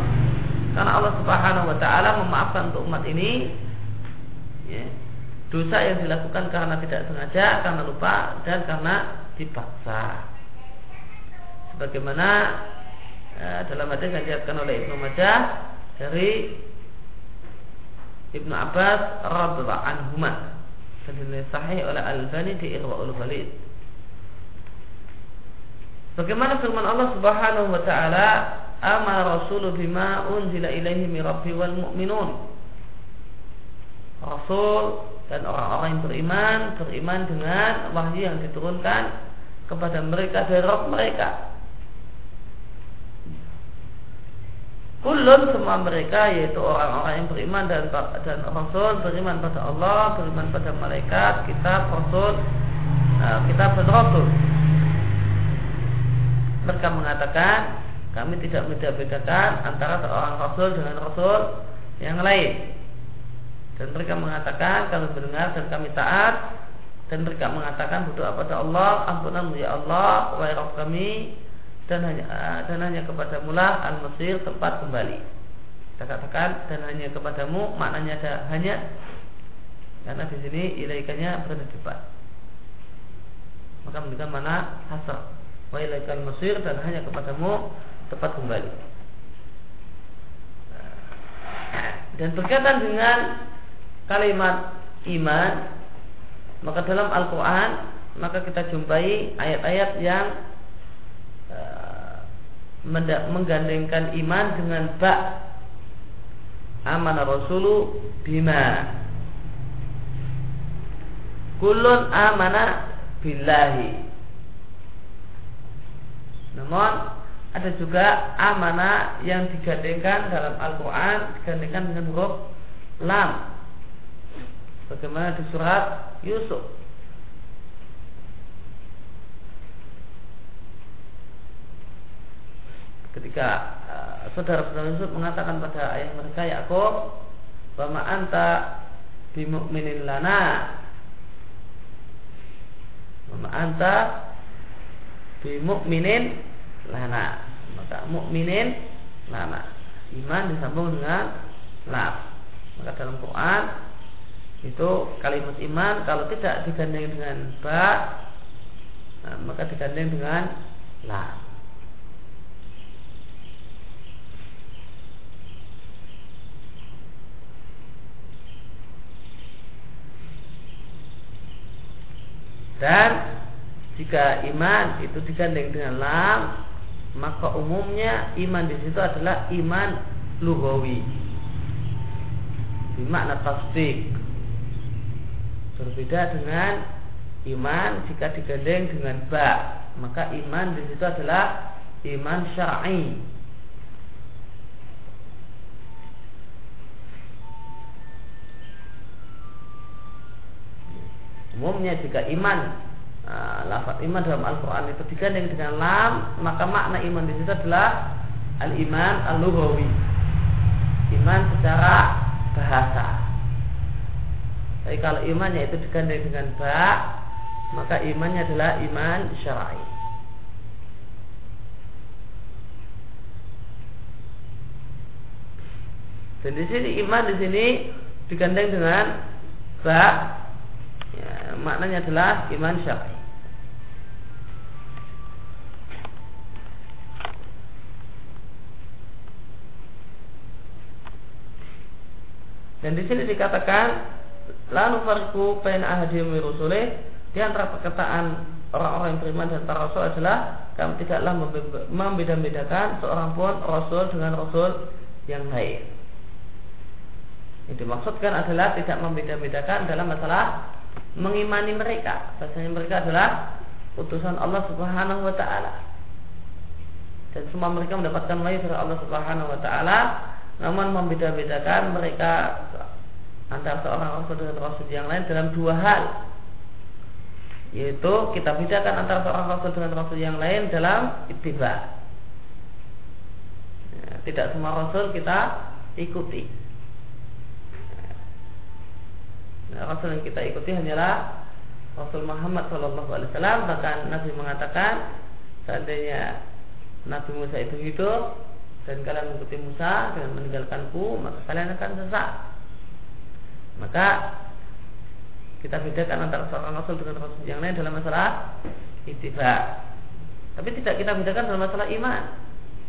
Karena Allah Subhanahu wa taala memaafkan untuk umat ini ya, dosa yang dilakukan karena tidak sengaja, karena lupa dan karena dipaksa. Sebagaimana ya, dalam hadis yang diriwayatkan oleh Ibnu Majah dari Ibnu Abbas radhiyallahu anhuma dan dinilai sahih oleh Al-Albani di Irwaul Ghalid. Bagaimana firman Allah Subhanahu wa taala, "Amara rasulu bima unzila ilaihi min rabbi wal mu'minun." Rasul dan orang-orang yang beriman beriman dengan wahyu yang diturunkan kepada mereka dari Rabb mereka Kulun semua mereka yaitu orang-orang yang beriman dan dan Rasul beriman pada Allah, beriman pada malaikat, kitab, Rasul, uh, kitab dan Rasul. Mereka mengatakan kami tidak membedakan antara seorang Rasul dengan Rasul yang lain. Dan mereka mengatakan kami mendengar dan kami taat dan mereka mengatakan butuh pada Allah, ampunanmu ya Allah, wahai kami, dan hanya dan hanya kepada mula al-masir tempat kembali. Kita katakan dan hanya kepadamu maknanya ada hanya karena di sini ilaikanya berada di. Maka menunjukkan mana hasr. Wa ilaikal dan hanya kepadamu tempat kembali. Dan berkaitan dengan kalimat iman maka dalam Al-Quran maka kita jumpai ayat-ayat yang menggandengkan iman dengan ba. Amanah rasulu bima. Kulun amana billahi namun ada juga amanah yang digandengkan dalam Al-Quran digandengkan dengan huruf lam. Bagaimana di surat Yusuf? Ketika uh, saudara-saudara Yusuf mengatakan pada ayah mereka Yakub bahwa anta bimu'minin lana? Bahwa anta bimu'minin lana. Maka mukminin lana. Iman disambung dengan laf. Maka dalam Quran itu kalimat iman kalau tidak digandeng dengan ba nah, maka digandeng dengan laf. Dan jika iman itu digandeng dengan lam, maka umumnya iman di situ adalah iman lugawi. Makna tasdik. Berbeda dengan iman jika digandeng dengan ba, maka iman di situ adalah iman syar'i. Umumnya jika iman uh, lafaz iman dalam Al-Quran itu digandeng dengan lam, maka makna iman di situ adalah al-iman al-lughawi. Iman secara bahasa. Tapi kalau imannya itu digandeng dengan ba, maka imannya adalah iman syar'i. Dan di sini iman di sini digandeng dengan ba ya, maknanya adalah iman syar'i. Dan di sini dikatakan lalu fariku pen ahadim rusulih di antara perkataan orang-orang yang beriman dan para rasul adalah kami tidaklah membeda-bedakan seorang pun rasul dengan rasul yang lain. Yang dimaksudkan adalah tidak membeda-bedakan dalam masalah mengimani mereka. Bahasanya mereka adalah utusan Allah Subhanahu wa taala. Dan semua mereka mendapatkan wahyu dari Allah Subhanahu wa taala, namun membeda-bedakan mereka antara seorang rasul dengan rasul yang lain dalam dua hal. Yaitu kita bedakan antara seorang rasul dengan rasul yang lain dalam ittiba. Ya, tidak semua rasul kita ikuti. Nah, rasul yang kita ikuti hanyalah Rasul Muhammad Wasallam. Bahkan Nabi mengatakan seandainya Nabi Musa itu hidup dan kalian mengikuti Musa dengan meninggalkanku maka kalian akan sesat maka kita bedakan antara seorang rasul dengan rasul yang lain dalam masalah ittiba. Tapi tidak kita bedakan dalam masalah iman.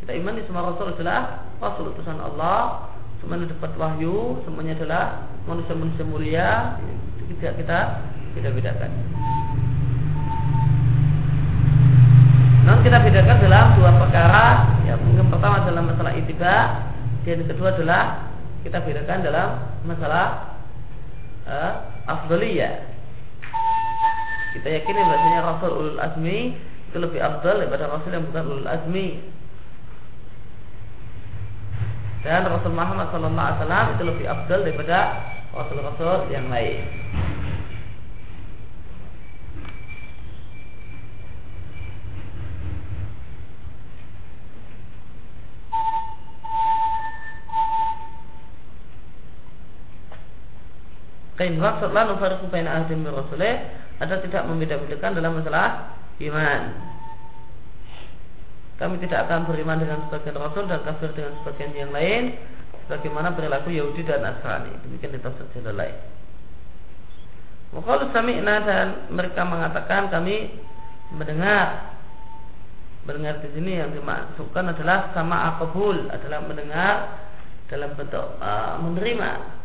Kita iman di semua rasul adalah rasul utusan Allah, semuanya dapat wahyu, semuanya adalah manusia-manusia mulia. Tidak kita tidak bedakan. Namun kita bedakan dalam dua perkara. Ya, mungkin pertama dalam masalah itiba, dan kedua adalah kita bedakan dalam masalah uh, afdaliyah. Kita yakini bahasanya Rasul ulul azmi itu lebih afdal daripada Rasul yang bukan ulul azmi. Dan Rasul Muhammad Wasallam itu lebih afdal daripada Rasul-Rasul yang lain. Kain maksud lalu fariqu baina ahdim rasulih ada tidak membeda-bedakan dalam masalah iman. Kami tidak akan beriman dengan sebagian rasul dan kafir dengan sebagian yang lain sebagaimana perilaku Yahudi dan Nasrani. Demikian di tafsir jalan lain. Waktu sami'na dan mereka mengatakan kami mendengar mendengar di sini yang dimaksudkan adalah sama akabul adalah mendengar dalam bentuk uh, menerima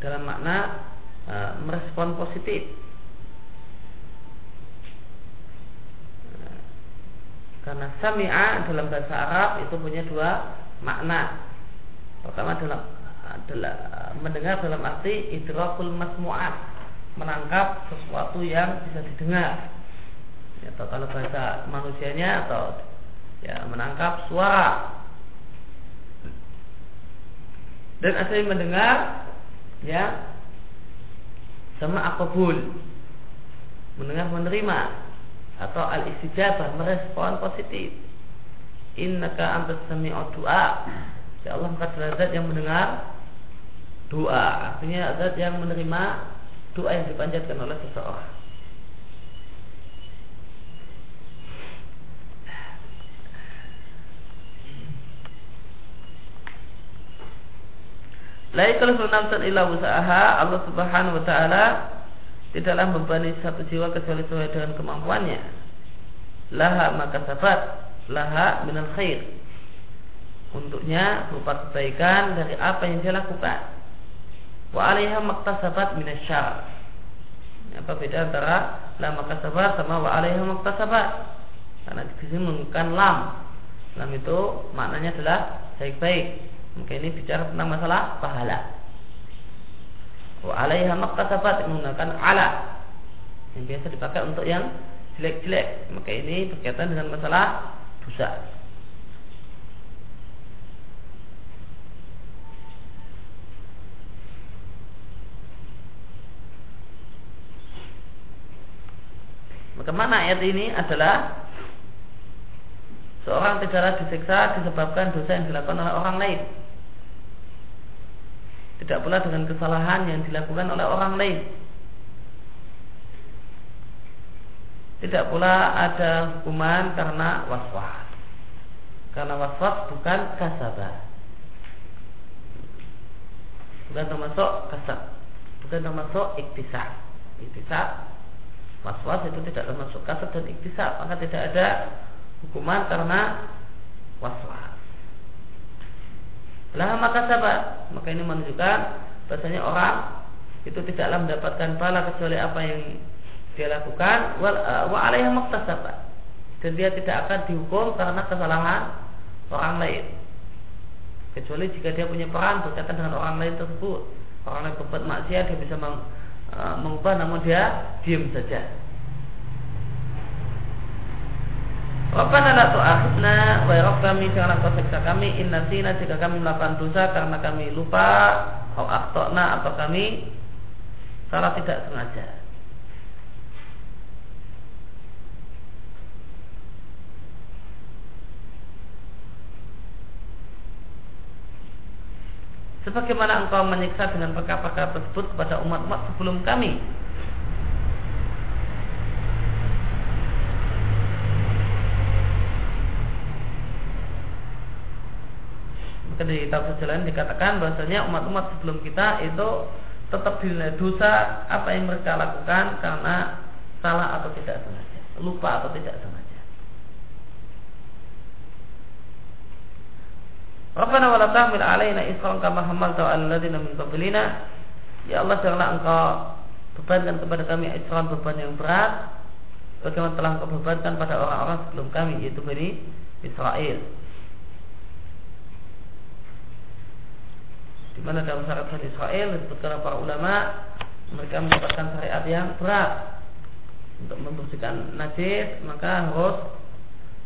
dalam makna uh, merespon positif. Karena sami'a dalam bahasa Arab itu punya dua makna. Pertama dalam adalah mendengar dalam arti idrakul masmu'at, menangkap sesuatu yang bisa didengar. Ya, atau kalau bahasa manusianya atau ya menangkap suara. Dan asli mendengar ya. Sama akabul mendengar menerima. Atau al istijabah merespon positif. Innaka antas sami'u doa ya Allah engkau zat yang mendengar doa artinya zat yang menerima doa yang dipanjatkan oleh seseorang La yukallifu nafsan illa usaha Allah Subhanahu wa taala tidaklah membebani satu jiwa kecuali sesuai dengan kemampuannya. Laha maka sabat, laha minal khair. Untuknya berupa kebaikan dari apa yang dia lakukan. Wa alaiha maktasabat minasyar. Apa beda antara la maktasabat sama wa alaiha maktasabat? Karena di sini menggunakan lam. Lam itu maknanya adalah baik-baik maka ini bicara tentang masalah pahala. Wa alaiha maktasabat menggunakan ala yang biasa dipakai untuk yang jelek-jelek. Maka ini berkaitan dengan masalah dosa. Maka mana ayat ini adalah Seorang tidaklah disiksa disebabkan dosa yang dilakukan oleh orang lain tidak pula dengan kesalahan yang dilakukan oleh orang lain. Tidak pula ada hukuman karena waswas. Karena waswas bukan kasabah. Bukan termasuk kasab. Bukan termasuk iktisab. Iktisab waswas itu tidak termasuk kasab dan iktisab. Maka tidak ada hukuman karena was-was. Lah maka sahabat, maka ini menunjukkan bahasanya orang itu tidaklah mendapatkan pahala kecuali apa yang dia lakukan. Wal uh, wa alaihi maktasabat dan dia tidak akan dihukum karena kesalahan orang lain. Kecuali jika dia punya peran berkaitan dengan orang lain tersebut. Orang lain berbuat maksiat dia bisa uh, mengubah namun dia diam saja Rabbana la tu'akhidna wa ya kami janganlah kau siksa kami in nasina jika kami melakukan dosa karena kami lupa atau akhtona atau kami salah tidak sengaja. Sebagaimana engkau menyiksa dengan perkara-perkara tersebut kepada umat-umat sebelum kami Maka di tafsir jalan dikatakan bahwasanya umat-umat sebelum kita itu tetap dinilai dosa apa yang mereka lakukan karena salah atau tidak sengaja, lupa atau tidak sengaja. Rabbana wa la tahmil alaina isran kama hamalta 'alal ladzina min qablina. Ya Allah janganlah Engkau bebankan kepada kami isran beban yang berat bagaimana telah Engkau bebankan pada orang-orang sebelum kami yaitu Bani Israel. Di mana dalam syarat Bani Israel disebutkan para ulama mereka mendapatkan syariat yang berat. Untuk membersihkan najis maka harus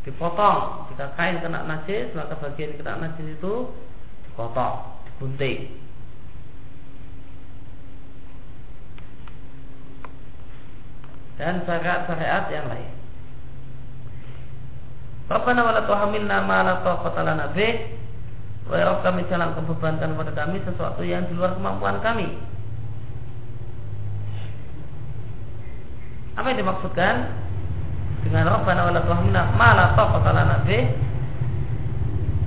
dipotong. Jika kain kena najis maka bagian kena najis itu dipotong digunting. Dan syariat-syariat yang lain. Rabbana wa la tuhamilna ma la taqata lana bih wa ya kami jangan kebebankan kepada kami sesuatu yang di luar kemampuan kami apa yang dimaksudkan dengan Rabbana wala tuhmina ma la taqata lana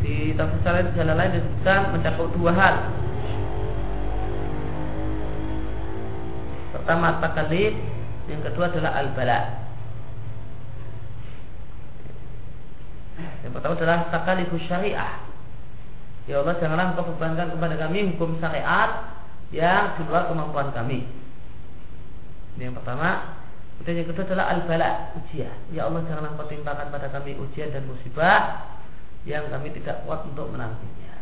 di tafsir lain jalan lain disebutkan mencakup dua hal. Pertama takalid, yang kedua adalah al-bala. Yang pertama adalah takalidus syariah. Ya Allah janganlah engkau bebankan kepada kami hukum syariat yang di luar kemampuan kami. Ini yang pertama dan yang kedua adalah al-bala, ujian. Ya Allah janganlah kau timpakan pada kami ujian dan musibah yang kami tidak kuat untuk menangguhnya.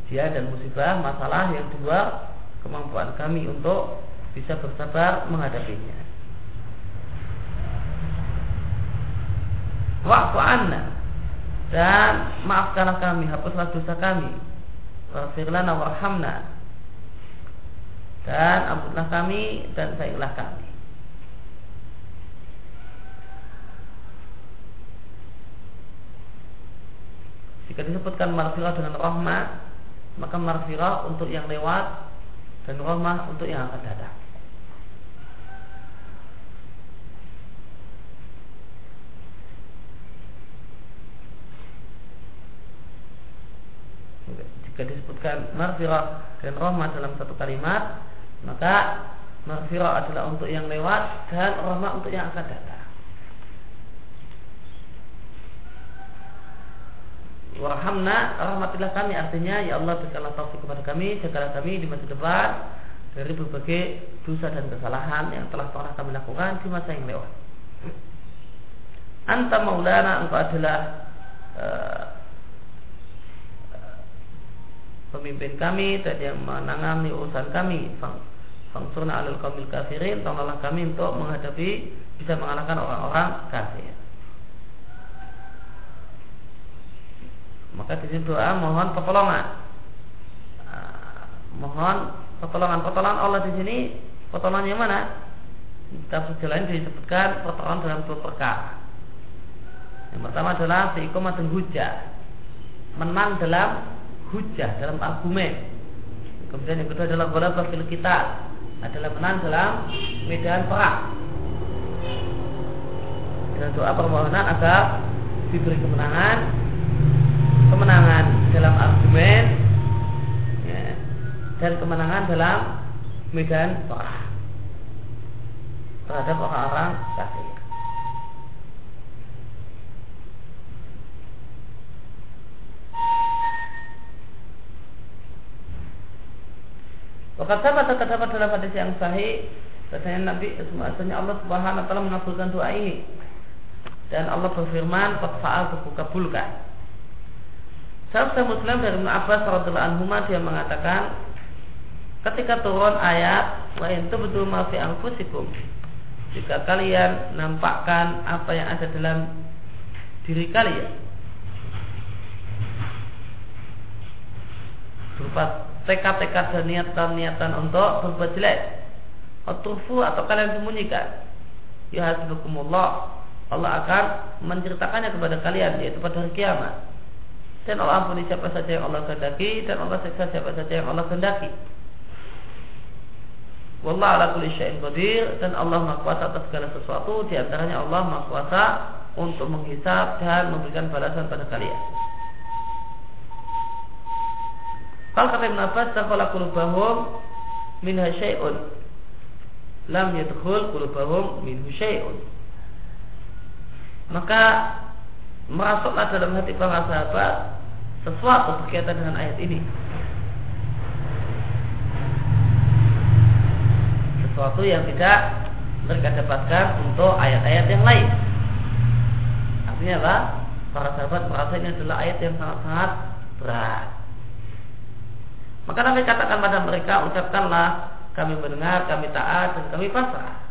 Ujian dan musibah masalah yang dua kemampuan kami untuk bisa bersabar menghadapinya. Waktu anna dan maafkanlah kami, hapuslah dosa kami. Wafirlana warhamna dan ampunlah kami dan sayangilah kami. Jika disebutkan marfirah dengan rahmah, maka marfirah untuk yang lewat dan rahmah untuk yang akan datang. Jika disebutkan marfirah dan rahmah dalam satu kalimat, maka maghfirah adalah untuk yang lewat dan rahmat untuk yang akan datang. Warhamna rahmatilah kami artinya ya Allah berikanlah taufik kepada kami jagalah kami di masa depan dari berbagai dosa dan kesalahan yang telah pernah kami lakukan di masa yang lewat. Anta maulana engkau adalah uh, pemimpin kami dan yang menangani urusan kami. Fangsurna alul kaumil kafirin Tolonglah kami untuk menghadapi Bisa mengalahkan orang-orang kafir. Maka di sini doa mohon pertolongan. Ah, Mohon pertolongan. Pertolongan Allah di sini Pertolongan yang mana? Tafsir lain disebutkan pertolongan dalam dua perkara. Yang pertama adalah dan hujah Menang dalam hujah Dalam argumen Kemudian yang kedua adalah bola fil kita adalah menang dalam medan perang. Dan doa permohonan agar diberi kemenangan, kemenangan dalam argumen, ya, dan kemenangan dalam medan perang terhadap orang-orang kafir. Waktu sahabat terdapat dalam hadis yang sahih Katanya Nabi Semuanya Allah subhanahu wa ta'ala mengabulkan doa ini. Dan Allah berfirman Fatfa'al kabulkan Sahabat Muslim dari Ibn Abbas radhiyallahu anhu dia mengatakan ketika turun ayat wa in tubdu ma fi anfusikum jika kalian nampakkan apa yang ada dalam diri kalian berupa tekad-tekad dan niatan-niatan untuk berbuat jelek. Atau atau kalian sembunyikan. Ya hasbukumullah. Allah akan menceritakannya kepada kalian yaitu pada hari kiamat. Dan Allah ampuni siapa saja yang Allah kehendaki dan Allah siksa siapa saja yang Allah kehendaki. Wallah ala kulli syai'in qadir. Dan Allah Maha Kuasa atas segala sesuatu. Di antaranya Allah Maha Kuasa untuk menghisap dan memberikan balasan pada kalian. Kalau kata Ibn Abbas, "Dakhala qulubahum minha syai'un." Lam yadkhul qulubahum minhu syai'un. Maka masuklah dalam hati para sahabat sesuatu berkaitan dengan ayat ini. Sesuatu yang tidak mereka dapatkan untuk ayat-ayat yang lain. Artinya apa? Para sahabat merasa ini adalah ayat yang sangat-sangat berat. Maka Nabi katakan pada mereka, ucapkanlah kami mendengar, kami taat, dan kami pasrah.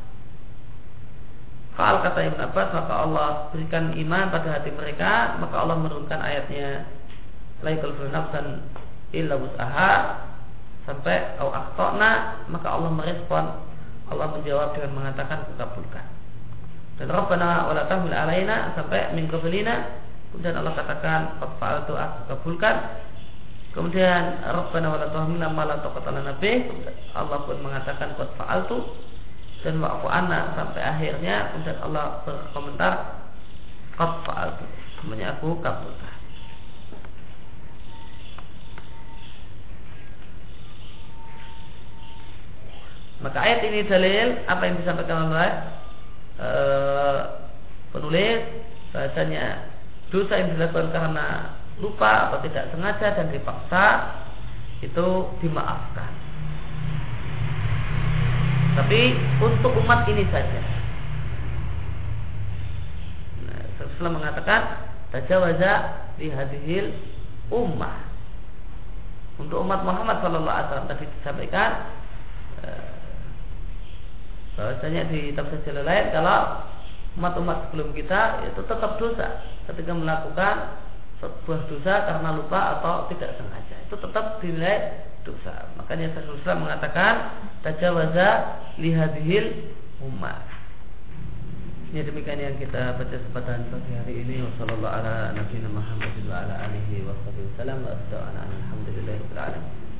Fa'al kata Ibn Abbas maka Allah berikan iman pada hati mereka maka Allah menurunkan ayatnya laikul nafsan illa wus'aha sampai au akhtona maka Allah merespon Allah menjawab dengan mengatakan kukabulkan dan Rabbana wala tahmil alaina sampai min qablina kemudian Allah katakan qad fa'altu aku kabulkan kemudian Rabbana wala tahmilna ma la Allah pun mengatakan qad fa'altu. Dan wa'fu anna sampai akhirnya. Kemudian Allah berkomentar qad fa'altu. Semuanya aku kabulkan. Maka ayat ini dalil apa yang disampaikan oleh e, penulis. Bahasanya dosa yang dilakukan karena lupa atau tidak sengaja dan dipaksa itu dimaafkan tapi untuk umat ini saja. Nah, mengatakan tajawaza di hadhil ummah. Untuk umat Muhammad Sallallahu Alaihi Wasallam tadi disampaikan eh, bahwasanya di tafsir jalan lain kalau umat-umat sebelum kita itu tetap dosa ketika melakukan sebuah dosa karena lupa atau tidak sengaja itu tetap dinilai dosa. Makanya Rasulullah mengatakan tajawaza lihadhil umat. Ini demikian yang kita baca kesempatan pagi hari ini. Wassalamualaikum warahmatullahi wabarakatuh.